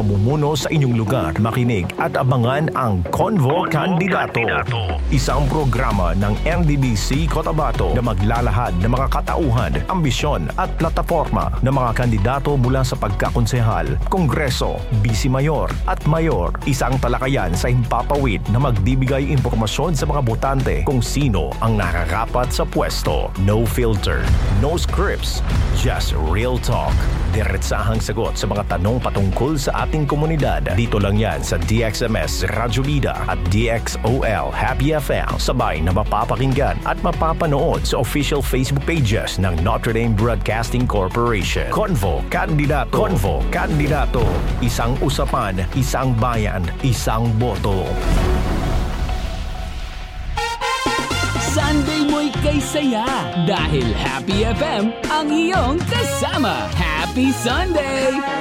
mamumuno sa inyong lugar. Makinig at abangan ang Convo Kandidato. Isang programa ng NDBC Cotabato na maglalahad ng mga katauhan, ambisyon at plataforma ng mga kandidato mula sa pagkakonsehal, kongreso, bisi mayor at mayor. Isang talakayan sa himpapawid na magbibigay impormasyon sa mga botante kung sino ang nakakapat sa pwesto. No filter, no scripts, just real talk. Diretsahang sagot sa mga tanong patungkol sa ating komunidad. Dito lang yan sa DXMS Radyo Vida at DXOL Happy FM. Sabay na mapapakinggan at mapapanood sa official Facebook pages ng Notre Dame Broadcasting Corporation. Convo Kandidato. Convo Kandidato. Isang usapan, isang bayan, isang boto. Sunday mo'y kay saya dahil Happy FM ang iyong kasama. Happy Sunday!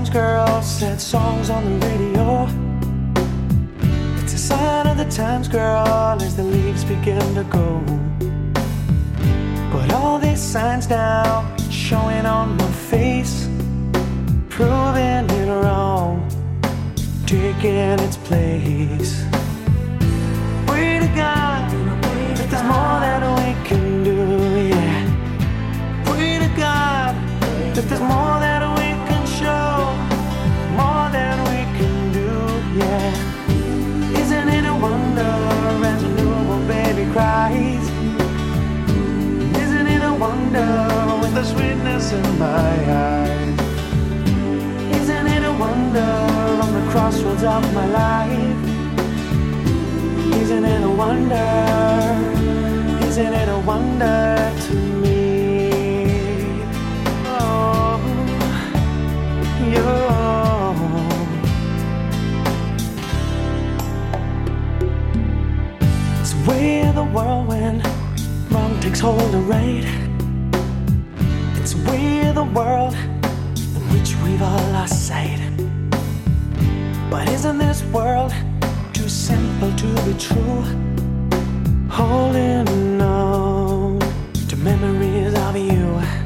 Times, girl, sad songs on the radio. It's a sign of the times, girl, as the leaves begin to go. But all these signs now showing on my face, proving it wrong, taking its place. Pray to God that there's more that we can do, yeah. Pray to God that there's more with the sweetness in my eyes? Isn't it a wonder on the crossroads of my life? Isn't it a wonder? Isn't it a wonder to me? Oh, you. way the whirlwind wrong takes hold of right. The world in which we've all lost sight. But isn't this world too simple to be true? Holding on to memories of you.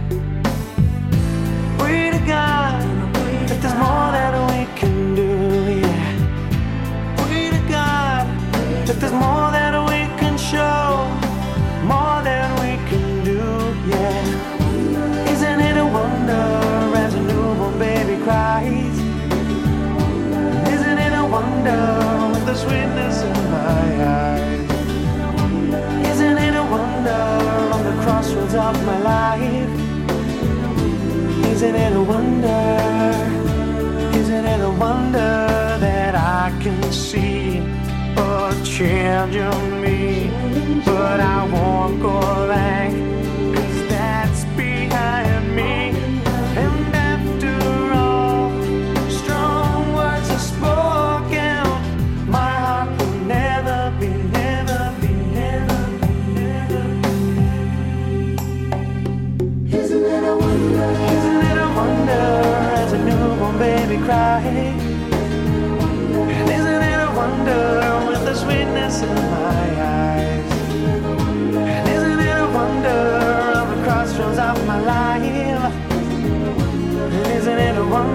sweetness in my eyes. Isn't it a wonder on the crossroads of my life? Isn't it a wonder? Isn't it a wonder that I can see a change in me? But I won't go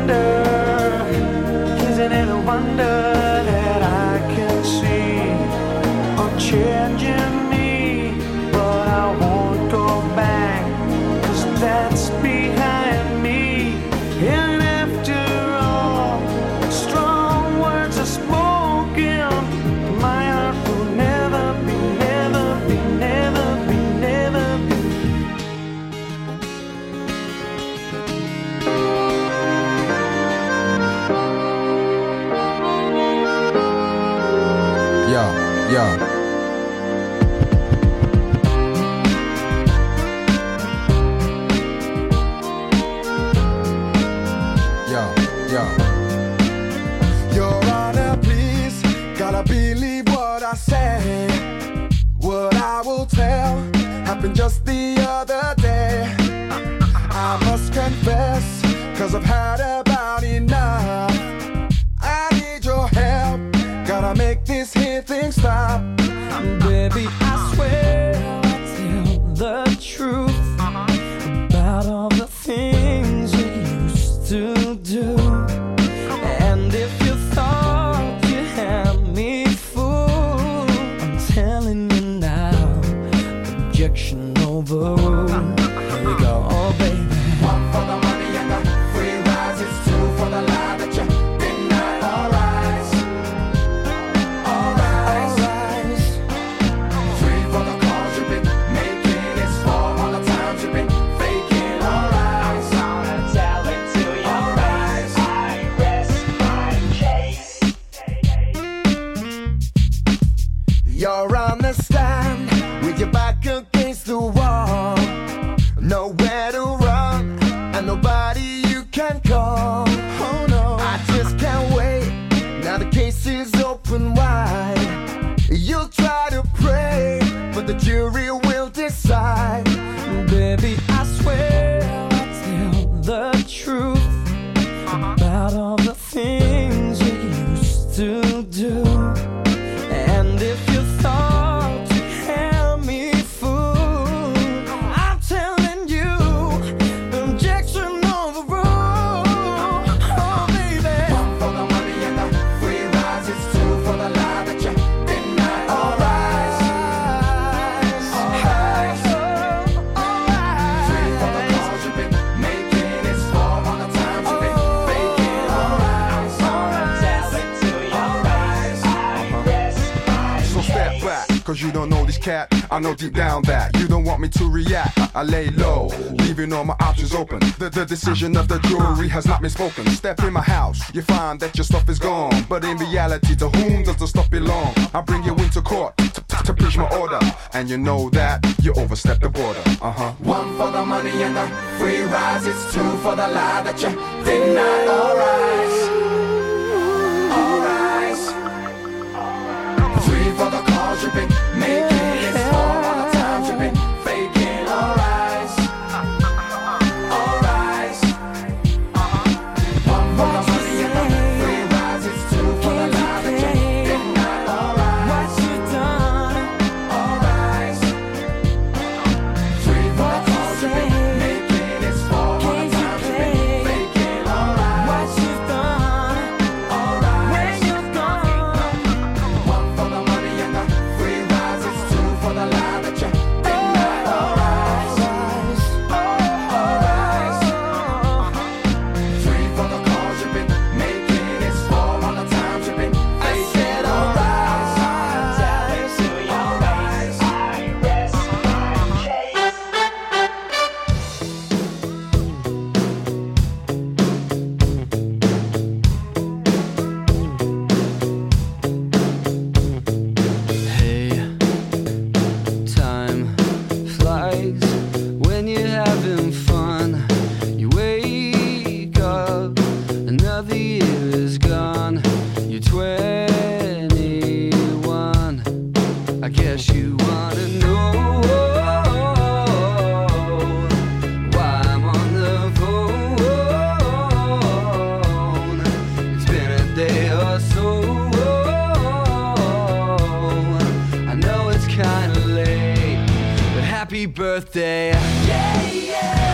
wonder Cause I've had about enough. I need your help. Gotta make this here thing stop. I baby. know deep down that you don't want me to react. I lay low, leaving all my options open. The, the decision of the jury has not been spoken. Step in my house, you find that your stuff is gone. But in reality, to whom does the stuff belong? I bring you into court to, to preach my order. And you know that you overstep the border. Uh huh. One for the money and the free rise. It's two for the lie that you denied. All rise. All rise. All rise. Three for the cause you've been making. birthday. Yeah, yeah.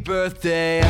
birthday.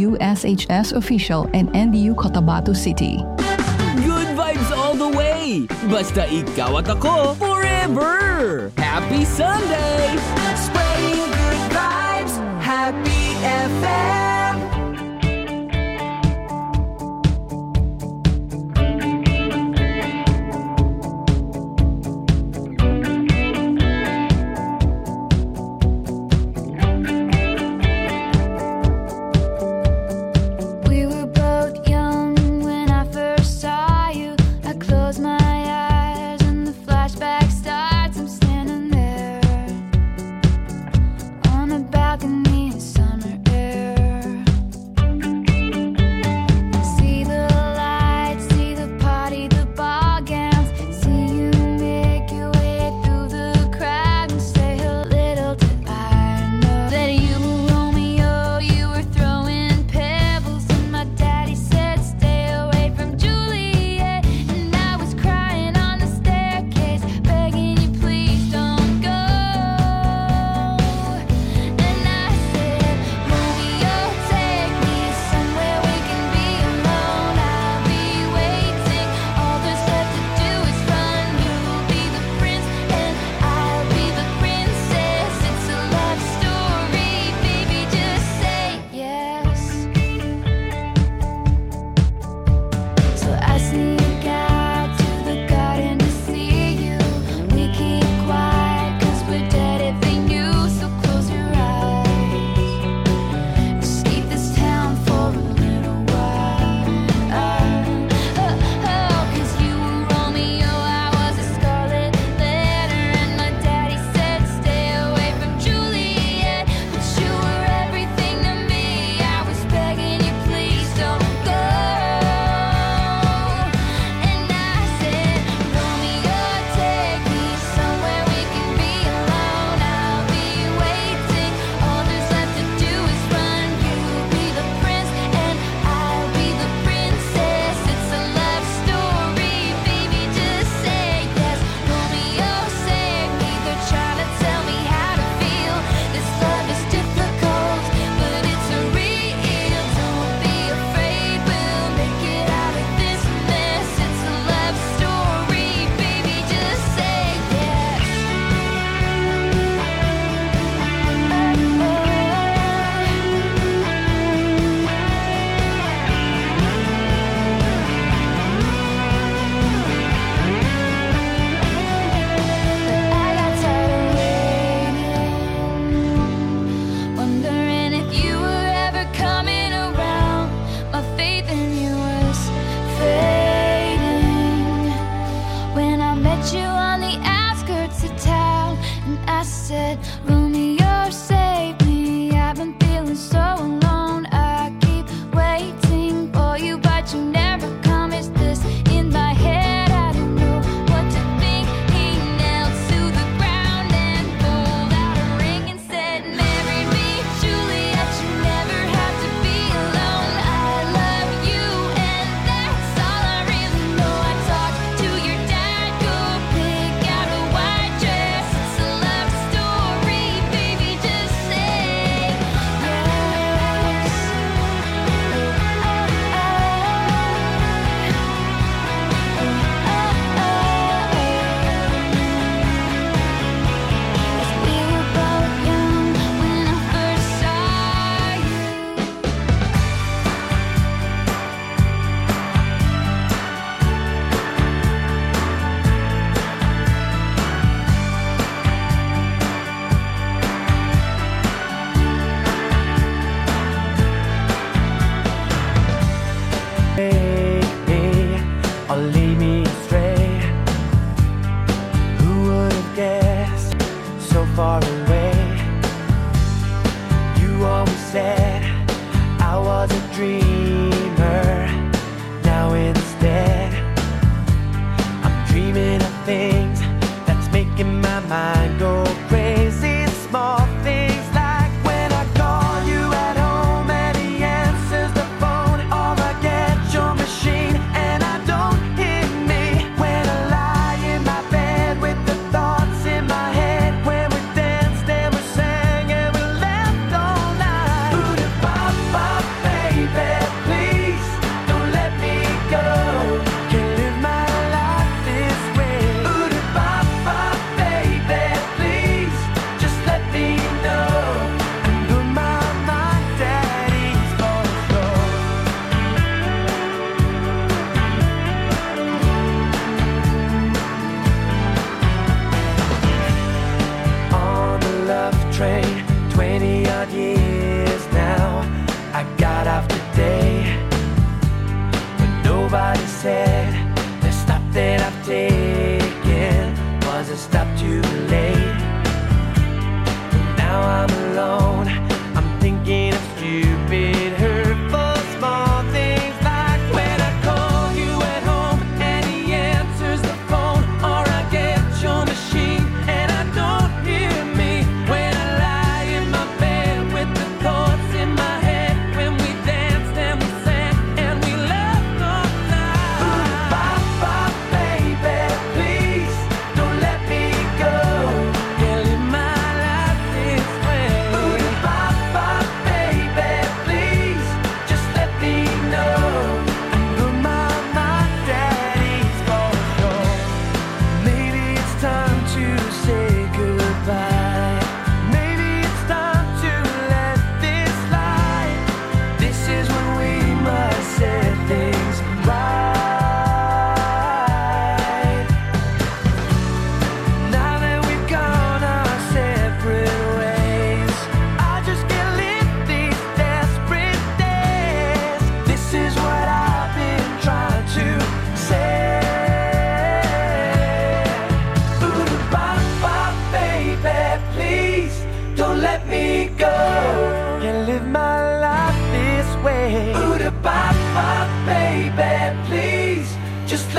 NDU SHS Official and NDU Cotabato City. Good vibes all the way! Basta ikaw at ako forever! Happy Sunday!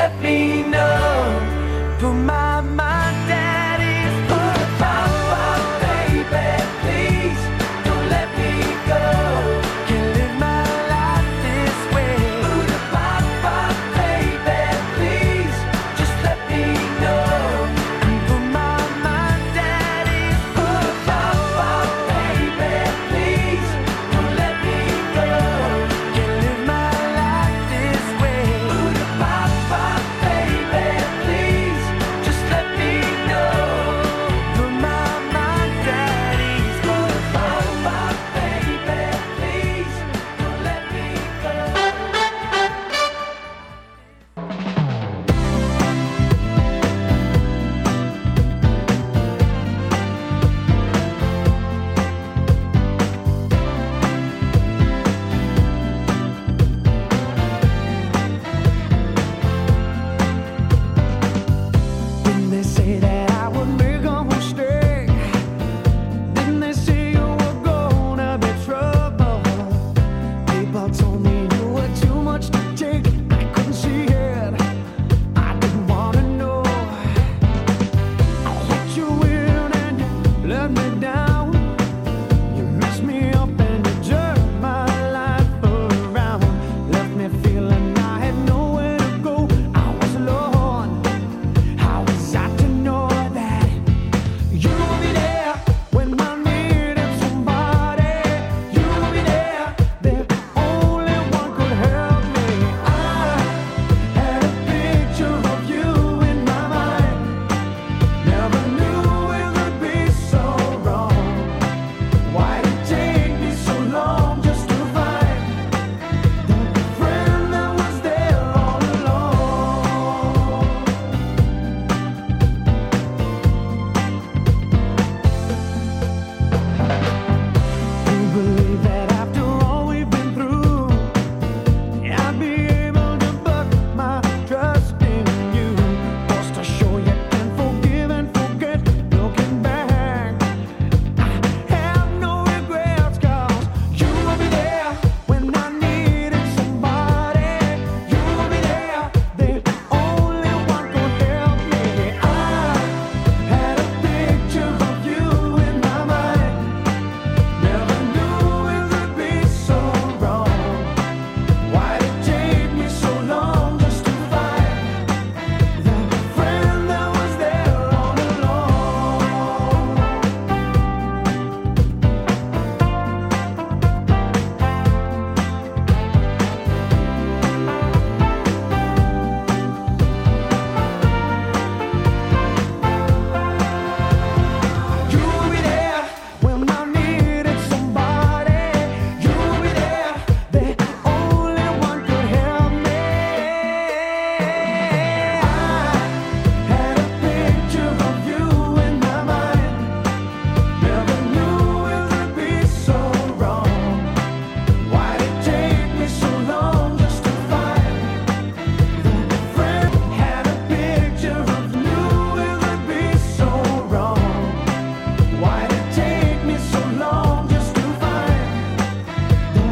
Let me know.